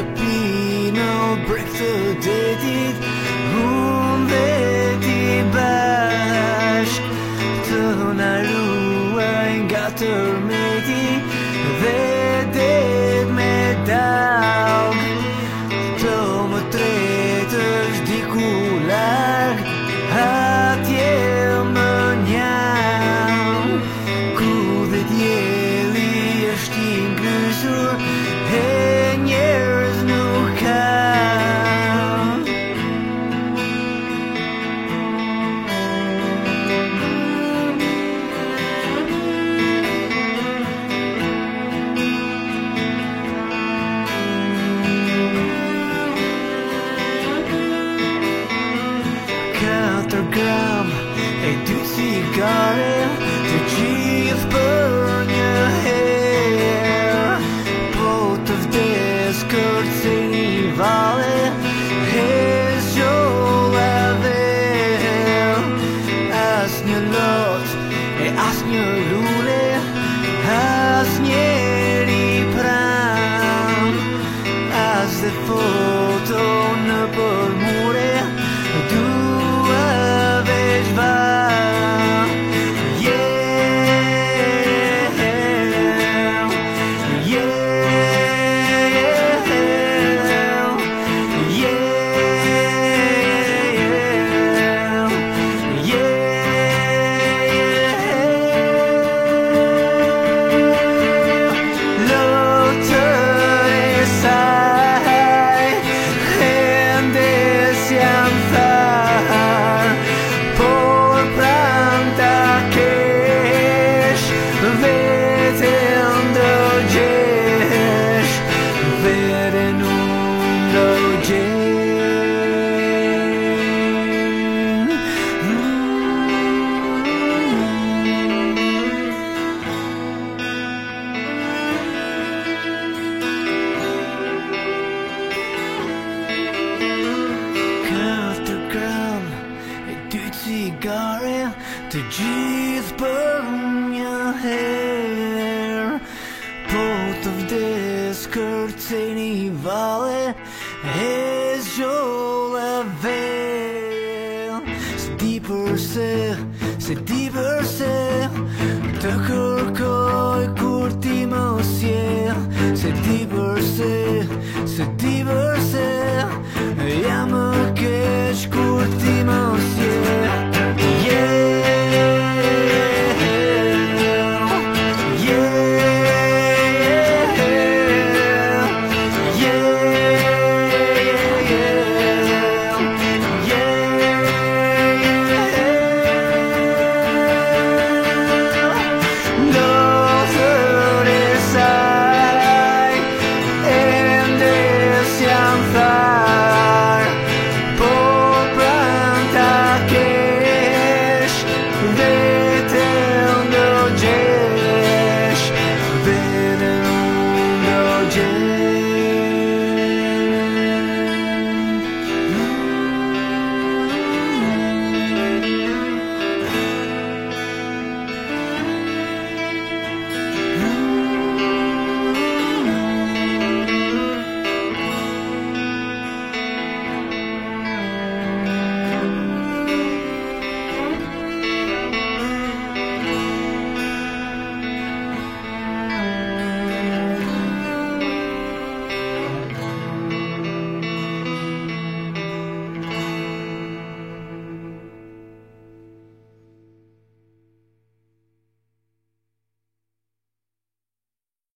the I'll break the dated. Cigarren Du gives burn your hair. Both of their skirts in valley His your level Asnie lot E asnie lule Asnie i pram As the photo The G's burn your hair Both of the skirts in valley Is your veil Se deeper se, se deeper se Të